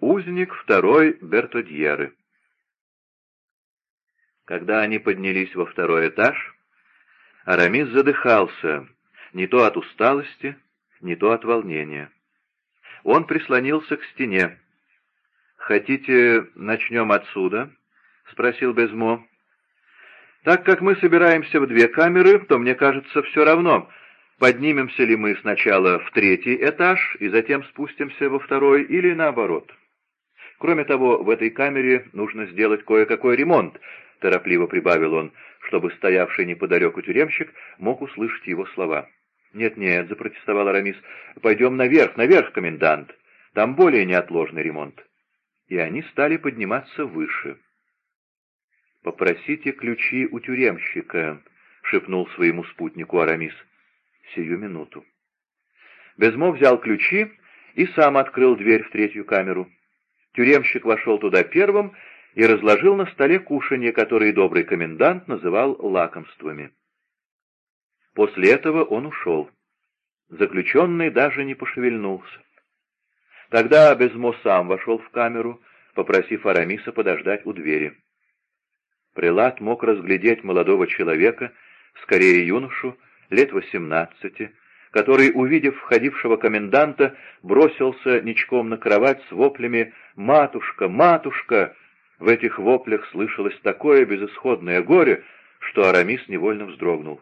Узник второй Бертодьеры. Когда они поднялись во второй этаж, Арамис задыхался, не то от усталости, не то от волнения. Он прислонился к стене. «Хотите, начнем отсюда?» — спросил Безмо. «Так как мы собираемся в две камеры, то, мне кажется, все равно, поднимемся ли мы сначала в третий этаж и затем спустимся во второй или наоборот. Кроме того, в этой камере нужно сделать кое-какой ремонт, — торопливо прибавил он, чтобы стоявший неподалеку тюремщик мог услышать его слова. «Нет-нет», — запротестовал Арамис, — «пойдем наверх, наверх, комендант. Там более неотложный ремонт». И они стали подниматься выше. «Попросите ключи у тюремщика», — шепнул своему спутнику Арамис. «Сию минуту». Безмо взял ключи и сам открыл дверь в третью камеру. Тюремщик вошел туда первым и разложил на столе кушанье, которые добрый комендант называл лакомствами. После этого он ушел. Заключенный даже не пошевельнулся. Тогда Безмо сам вошел в камеру, попросив Арамиса подождать у двери. Прилад мог разглядеть молодого человека, скорее юношу, лет восемнадцати, который, увидев входившего коменданта, бросился ничком на кровать с воплями «Матушка! Матушка!» В этих воплях слышалось такое безысходное горе, что Арамис невольно вздрогнул.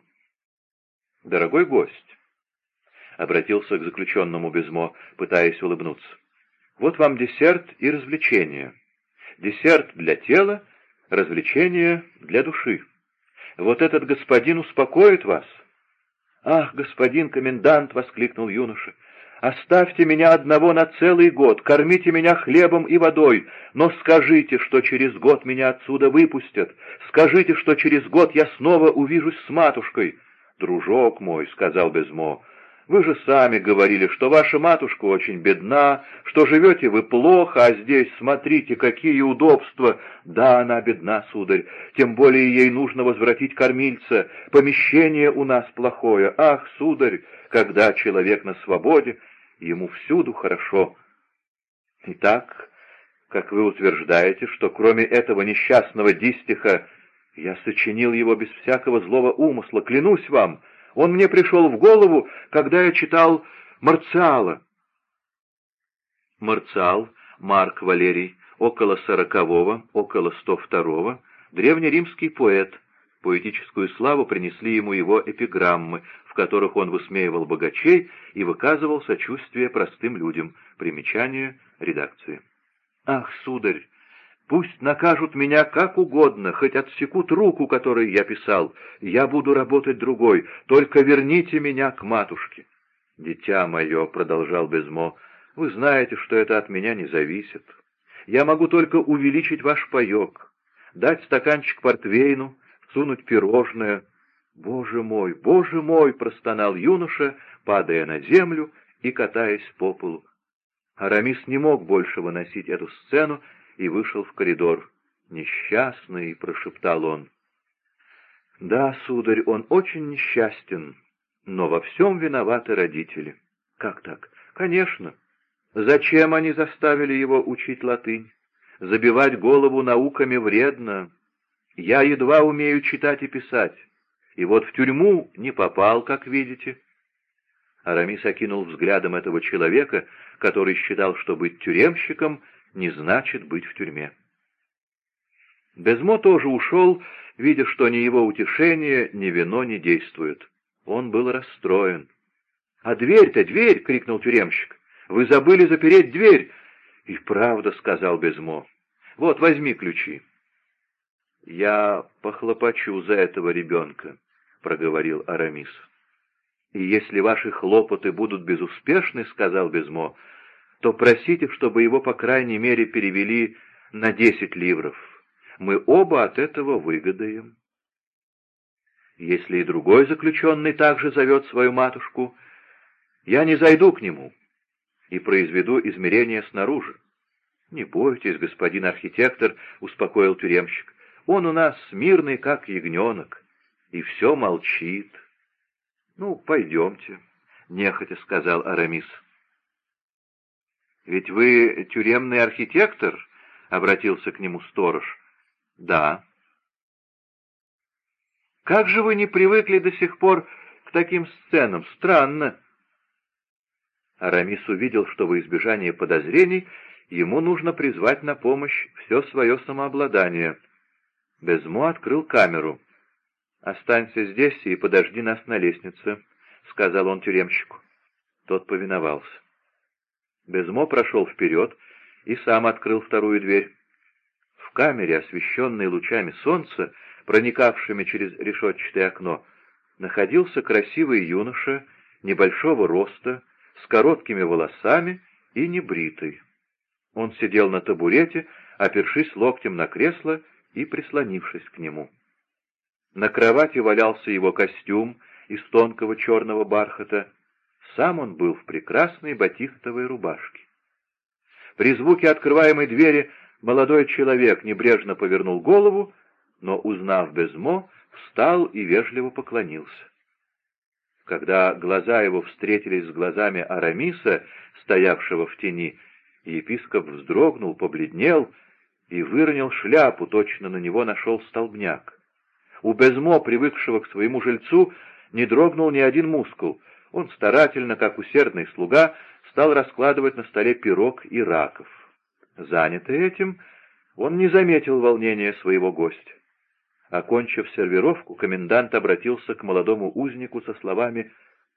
«Дорогой гость», — обратился к заключенному Безмо, пытаясь улыбнуться, — «вот вам десерт и развлечение. Десерт для тела, развлечение для души. Вот этот господин успокоит вас». «Ах, господин комендант!» — воскликнул юноша. Оставьте меня одного на целый год, кормите меня хлебом и водой, но скажите, что через год меня отсюда выпустят. Скажите, что через год я снова увижусь с матушкой. Дружок мой, — сказал Безмо, — вы же сами говорили, что ваша матушка очень бедна, что живете вы плохо, а здесь, смотрите, какие удобства. Да, она бедна, сударь, тем более ей нужно возвратить кормильца. Помещение у нас плохое. Ах, сударь, когда человек на свободе, ему всюду хорошо. И так, как вы утверждаете, что кроме этого несчастного дистиха я сочинил его без всякого злого умысла, клянусь вам, он мне пришел в голову, когда я читал Марциала. Марциал, Марк Валерий, около сорокового, около сто второго, древнеримский поэт, поэтическую славу принесли ему его эпиграммы, которых он высмеивал богачей и выказывал сочувствие простым людям. Примечание редакции. «Ах, сударь, пусть накажут меня как угодно, хоть отсекут руку, которой я писал, я буду работать другой, только верните меня к матушке». «Дитя мое», — продолжал Безмо, — «вы знаете, что это от меня не зависит. Я могу только увеличить ваш паек, дать стаканчик портвейну, сунуть пирожное, «Боже мой, боже мой!» — простонал юноша, падая на землю и катаясь по полу. Арамис не мог больше выносить эту сцену и вышел в коридор. «Несчастный!» — прошептал он. «Да, сударь, он очень несчастен, но во всем виноваты родители». «Как так?» «Конечно. Зачем они заставили его учить латынь? Забивать голову науками вредно. Я едва умею читать и писать. И вот в тюрьму не попал, как видите. Арамис окинул взглядом этого человека, который считал, что быть тюремщиком не значит быть в тюрьме. Безмо тоже ушел, видя, что ни его утешение, ни вино не действуют. Он был расстроен. «А дверь-то, дверь!» — крикнул тюремщик. «Вы забыли запереть дверь!» «И правда», — сказал Безмо. «Вот, возьми ключи». «Я похлопочу за этого ребенка», — проговорил Арамис. «И если ваши хлопоты будут безуспешны, — сказал Безмо, — то просите, чтобы его, по крайней мере, перевели на десять ливров. Мы оба от этого выгодаем». Если и другой заключенный также зовет свою матушку, я не зайду к нему и произведу измерения снаружи. — Не бойтесь, господин архитектор, — успокоил тюремщик, — он у нас мирный, как ягненок и все молчит. — Ну, пойдемте, — нехотя сказал Арамис. «Ведь вы тюремный архитектор?» — обратился к нему сторож. «Да». «Как же вы не привыкли до сих пор к таким сценам? Странно». Арамис увидел, что во избежание подозрений ему нужно призвать на помощь все свое самообладание. Безмо открыл камеру. «Останься здесь и подожди нас на лестнице», — сказал он тюремщику. Тот повиновался. Безмо прошел вперед и сам открыл вторую дверь. В камере, освещенной лучами солнца, проникавшими через решетчатое окно, находился красивый юноша небольшого роста, с короткими волосами и небритый. Он сидел на табурете, опершись локтем на кресло и прислонившись к нему. На кровати валялся его костюм из тонкого черного бархата, сам он был в прекрасной батистовой рубашке. При звуке открываемой двери молодой человек небрежно повернул голову, но, узнав Безмо, встал и вежливо поклонился. Когда глаза его встретились с глазами Арамиса, стоявшего в тени, епископ вздрогнул, побледнел и выронил шляпу, точно на него нашел столбняк. У Безмо, привыкшего к своему жильцу, не дрогнул ни один мускул. Он старательно, как усердный слуга, стал раскладывать на столе пирог и раков. Занятый этим, он не заметил волнения своего гостя. Окончив сервировку, комендант обратился к молодому узнику со словами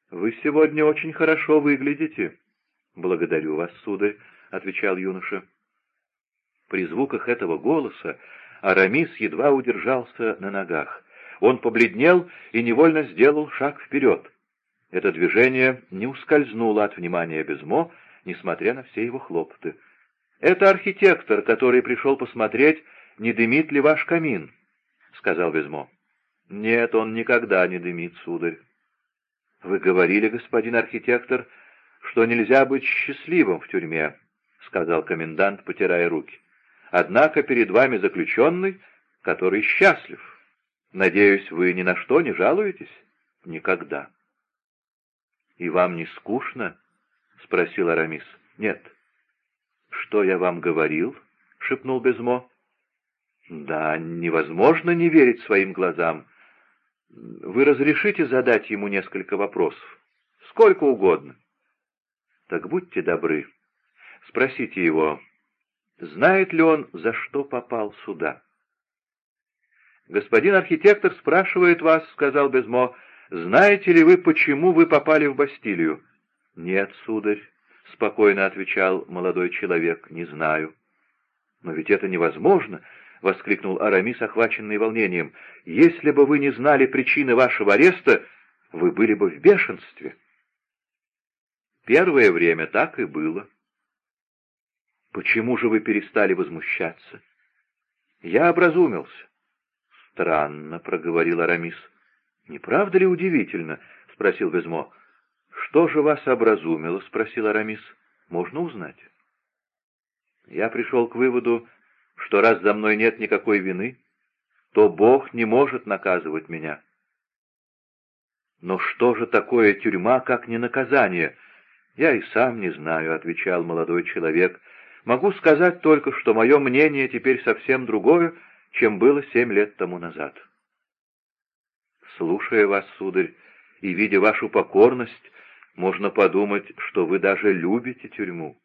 «Вы сегодня очень хорошо выглядите». «Благодарю вас, сударь», — отвечал юноша. При звуках этого голоса Арамис едва удержался на ногах. Он побледнел и невольно сделал шаг вперед. Это движение не ускользнуло от внимания Безмо, несмотря на все его хлопоты. «Это архитектор, который пришел посмотреть, не дымит ли ваш камин», — сказал Безмо. «Нет, он никогда не дымит, сударь». «Вы говорили, господин архитектор, что нельзя быть счастливым в тюрьме», — сказал комендант, потирая руки. «Однако перед вами заключенный, который счастлив. Надеюсь, вы ни на что не жалуетесь?» «Никогда». «И вам не скучно?» — спросил Арамис. «Нет». «Что я вам говорил?» — шепнул Безмо. «Да, невозможно не верить своим глазам. Вы разрешите задать ему несколько вопросов? Сколько угодно». «Так будьте добры. Спросите его, знает ли он, за что попал сюда?» «Господин архитектор спрашивает вас, — сказал Безмо, — «Знаете ли вы, почему вы попали в Бастилию?» «Нет, сударь», — спокойно отвечал молодой человек, — «не знаю». «Но ведь это невозможно», — воскликнул Арамис, охваченный волнением. «Если бы вы не знали причины вашего ареста, вы были бы в бешенстве». Первое время так и было. «Почему же вы перестали возмущаться?» «Я образумился». «Странно», — проговорил Арамис. «Не правда ли удивительно?» — спросил Безмо. «Что же вас образумило?» — спросил Арамис. «Можно узнать». Я пришел к выводу, что раз за мной нет никакой вины, то Бог не может наказывать меня. «Но что же такое тюрьма, как не наказание?» «Я и сам не знаю», — отвечал молодой человек. «Могу сказать только, что мое мнение теперь совсем другое, чем было семь лет тому назад». Слушая вас, сударь, и видя вашу покорность, можно подумать, что вы даже любите тюрьму.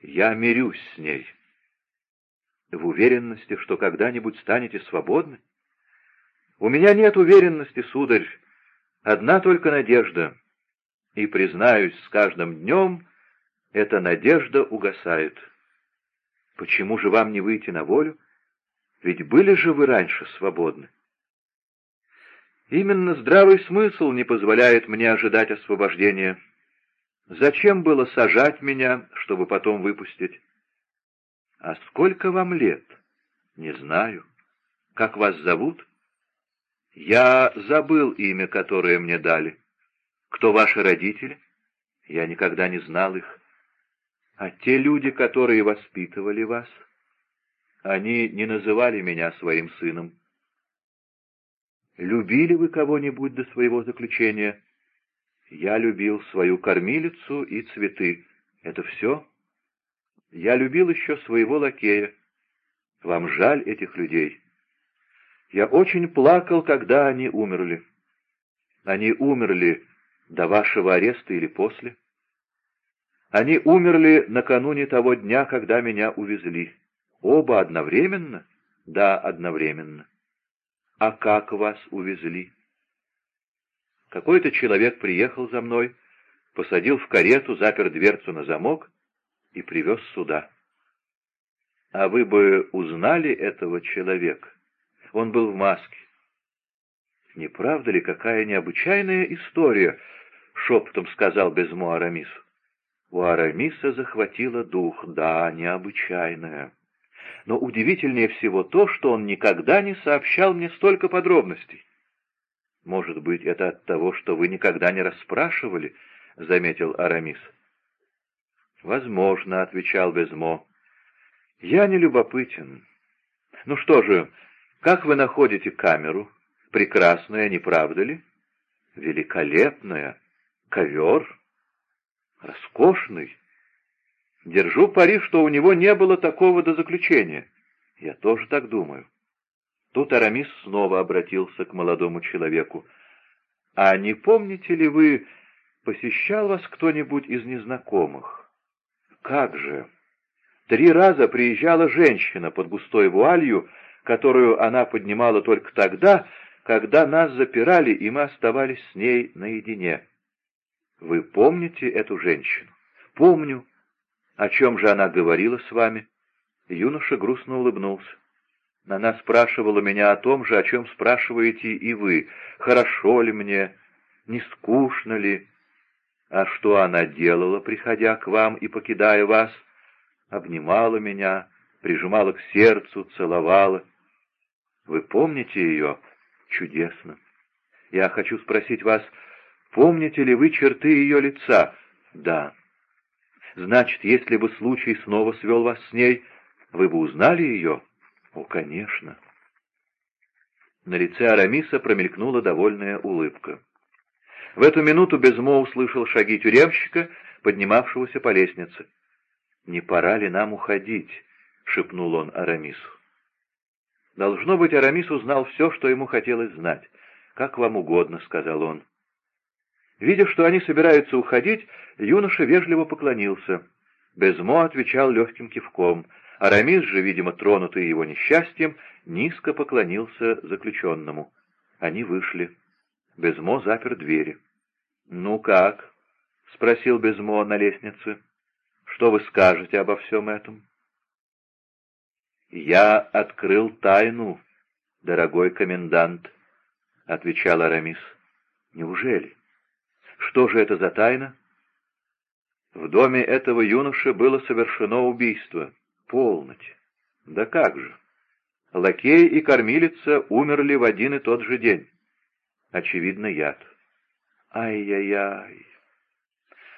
Я мирюсь с ней. В уверенности, что когда-нибудь станете свободны? У меня нет уверенности, сударь, одна только надежда. И, признаюсь, с каждым днем эта надежда угасает. Почему же вам не выйти на волю? Ведь были же вы раньше свободны. Именно здравый смысл не позволяет мне ожидать освобождения. Зачем было сажать меня, чтобы потом выпустить? А сколько вам лет? Не знаю. Как вас зовут? Я забыл имя, которое мне дали. Кто ваши родители? Я никогда не знал их. А те люди, которые воспитывали вас? Они не называли меня своим сыном. Любили вы кого-нибудь до своего заключения? Я любил свою кормилицу и цветы. Это все? Я любил еще своего лакея. Вам жаль этих людей. Я очень плакал, когда они умерли. Они умерли до вашего ареста или после? Они умерли накануне того дня, когда меня увезли. Оба одновременно? Да, одновременно. А как вас увезли? Какой-то человек приехал за мной, посадил в карету, запер дверцу на замок и привез сюда. А вы бы узнали этого человека? Он был в маске. «Не правда ли, какая необычайная история?» — шепотом сказал Безмо Арамису. У Арамиса захватило дух, да, необычайная. Но удивительнее всего то, что он никогда не сообщал мне столько подробностей. «Может быть, это от того, что вы никогда не расспрашивали?» — заметил Арамис. «Возможно», — отвечал Безмо. «Я не любопытен. Ну что же, как вы находите камеру? Прекрасная, не правда ли? Великолепная. Ковер. Роскошный. Держу пари, что у него не было такого до заключения. Я тоже так думаю. Тут Арамис снова обратился к молодому человеку. «А не помните ли вы, посещал вас кто-нибудь из незнакомых?» «Как же!» Три раза приезжала женщина под густой вуалью, которую она поднимала только тогда, когда нас запирали, и мы оставались с ней наедине. Вы помните эту женщину? Помню. О чем же она говорила с вами? Юноша грустно улыбнулся. Она спрашивала меня о том же, о чем спрашиваете и вы. Хорошо ли мне? Не скучно ли? А что она делала, приходя к вам и покидая вас? Обнимала меня, прижимала к сердцу, целовала. Вы помните ее? Чудесно. Я хочу спросить вас, помните ли вы черты ее лица? Да. Значит, если бы случай снова свел вас с ней, вы бы узнали ее? О, конечно. На лице Арамиса промелькнула довольная улыбка. В эту минуту Безмо услышал шаги тюремщика, поднимавшегося по лестнице. «Не пора ли нам уходить?» — шепнул он Арамису. Должно быть, Арамис узнал все, что ему хотелось знать. «Как вам угодно», — сказал он. Видя, что они собираются уходить, юноша вежливо поклонился. Безмо отвечал легким кивком. Арамис же, видимо, тронутый его несчастьем, низко поклонился заключенному. Они вышли. Безмо запер двери. «Ну как?» — спросил Безмо на лестнице. «Что вы скажете обо всем этом?» «Я открыл тайну, дорогой комендант», — отвечал Арамис. «Неужели? Что же это за тайна?» В доме этого юноши было совершено убийство. Полночь. Да как же? Лакей и кормилица умерли в один и тот же день. Очевидно, яд. Ай-яй-яй.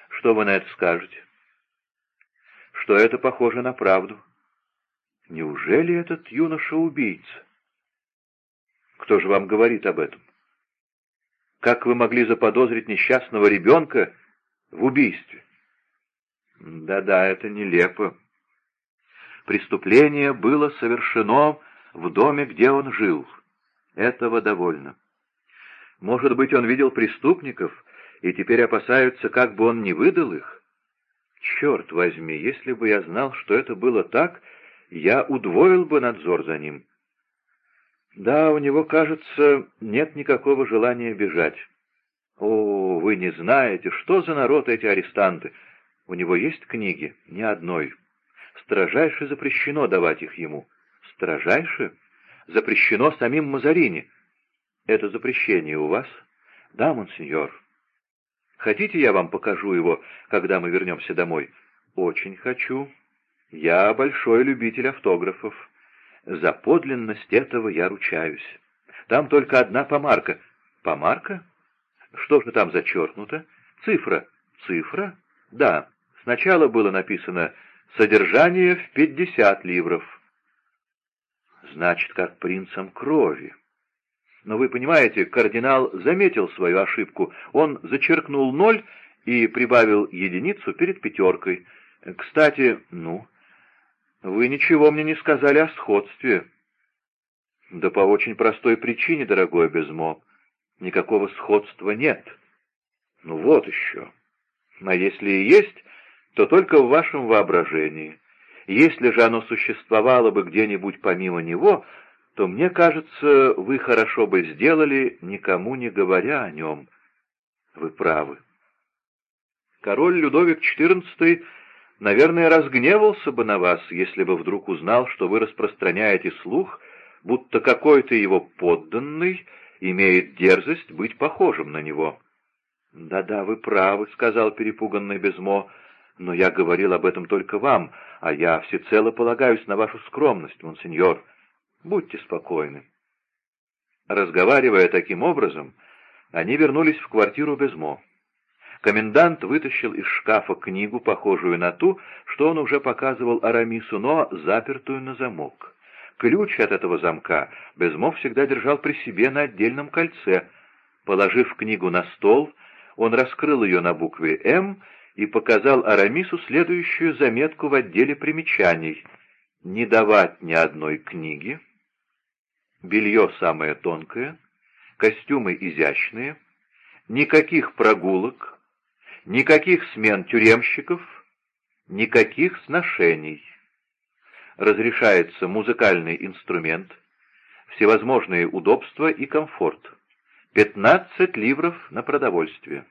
Что вы на это скажете? Что это похоже на правду. Неужели этот юноша убийца? Кто же вам говорит об этом? Как вы могли заподозрить несчастного ребенка в убийстве? Да-да, это нелепо. Преступление было совершено в доме, где он жил. Этого довольно. Может быть, он видел преступников и теперь опасаются, как бы он не выдал их? Черт возьми, если бы я знал, что это было так, я удвоил бы надзор за ним. Да, у него, кажется, нет никакого желания бежать. О, вы не знаете, что за народ эти арестанты. У него есть книги? Ни одной. Строжайше запрещено давать их ему. Строжайше? Запрещено самим Мазарини. Это запрещение у вас? Да, монсеньор. Хотите, я вам покажу его, когда мы вернемся домой? Очень хочу. Я большой любитель автографов. За подлинность этого я ручаюсь. Там только одна помарка. Помарка? Что же там зачеркнуто? Цифра. Цифра? Да. Сначала было написано «Содержание в пятьдесят ливров». Значит, как принцем крови. Но вы понимаете, кардинал заметил свою ошибку. Он зачеркнул ноль и прибавил единицу перед пятеркой. Кстати, ну, «Вы ничего мне не сказали о сходстве». «Да по очень простой причине, дорогой Безмо. Никакого сходства нет». «Ну вот еще. А если и есть, то только в вашем воображении. Если же оно существовало бы где-нибудь помимо него, то, мне кажется, вы хорошо бы сделали, никому не говоря о нем. Вы правы. Король Людовик XIV, наверное, разгневался бы на вас, если бы вдруг узнал, что вы распространяете слух, будто какой-то его подданный имеет дерзость быть похожим на него. «Да-да, вы правы», — сказал перепуганный Безмо, — «но я говорил об этом только вам, а я всецело полагаюсь на вашу скромность, монсеньор. Будьте спокойны». Разговаривая таким образом, они вернулись в квартиру Безмо. Комендант вытащил из шкафа книгу, похожую на ту, что он уже показывал Арамису, но запертую на замок. Ключ от этого замка Безмо всегда держал при себе на отдельном кольце. Положив книгу на стол, он раскрыл ее на букве «М» и показал Арамису следующую заметку в отделе примечаний. «Не давать ни одной книги», «Белье самое тонкое», «Костюмы изящные», «Никаких прогулок», «Никаких смен тюремщиков», «Никаких сношений». Разрешается музыкальный инструмент, всевозможные удобства и комфорт. Пятнадцать ливров на продовольствие.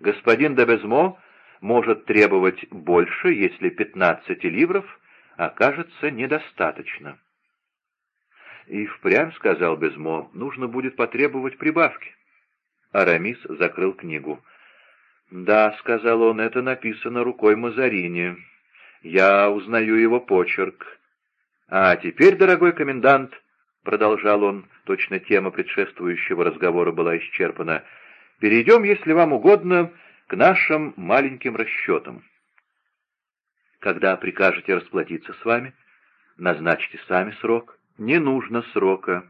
Господин Дебезмо может требовать больше, если пятнадцати ливров окажется недостаточно. И впрямь, — сказал Безмо, — нужно будет потребовать прибавки. Арамис закрыл книгу. «Да», — сказал он, — «это написано рукой Мазарини. Я узнаю его почерк. А теперь, дорогой комендант, продолжал он, точно тема предшествующего разговора была исчерпана, перейдем, если вам угодно, к нашим маленьким расчетам. Когда прикажете расплатиться с вами, назначьте сами срок. Не нужно срока.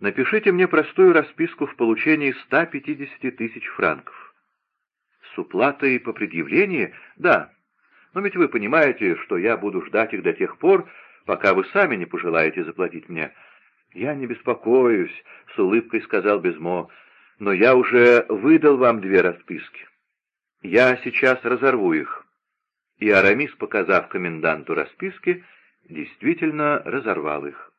Напишите мне простую расписку в получении 150 тысяч франков. С уплатой по предъявлении? Да. Но ведь вы понимаете, что я буду ждать их до тех пор, пока вы сами не пожелаете заплатить мне. «Я не беспокоюсь», — с улыбкой сказал Безмо, — «но я уже выдал вам две расписки. Я сейчас разорву их». И Арамис, показав коменданту расписки, действительно разорвал их.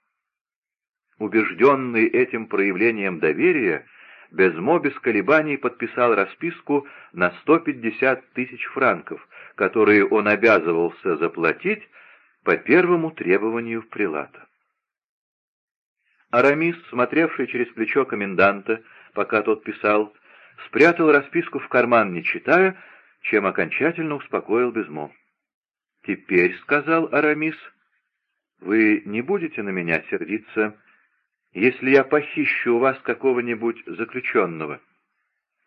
Убежденный этим проявлением доверия, Безмо без колебаний подписал расписку на 150 тысяч франков, которые он обязывался заплатить по первому требованию прилата. Арамис, смотревший через плечо коменданта, пока тот писал, спрятал расписку в карман, не читая, чем окончательно успокоил Безмо. «Теперь», — сказал Арамис, — «вы не будете на меня сердиться, если я похищу у вас какого-нибудь заключенного?»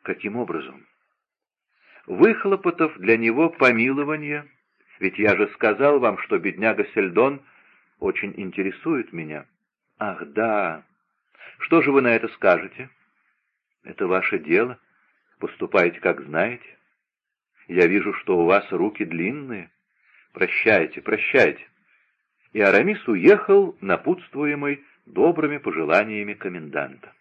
«Каким образом?» «Выхлопотав для него помилование, ведь я же сказал вам, что бедняга Сельдон очень интересует меня». «Ах, да! Что же вы на это скажете?» «Это ваше дело. Поступайте, как знаете. Я вижу, что у вас руки длинные. Прощайте, прощайте». И Арамис уехал, напутствуемый добрыми пожеланиями коменданта.